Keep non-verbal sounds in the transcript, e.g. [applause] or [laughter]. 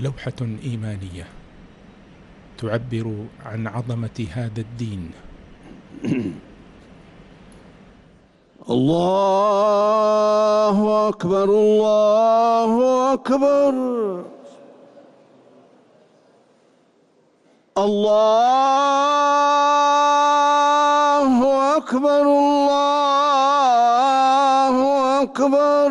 لوحة إيمانية تعبر عن عظمة هذا الدين. [clears throat] الله أكبر الله أكبر. الله أكبر الله أكبر.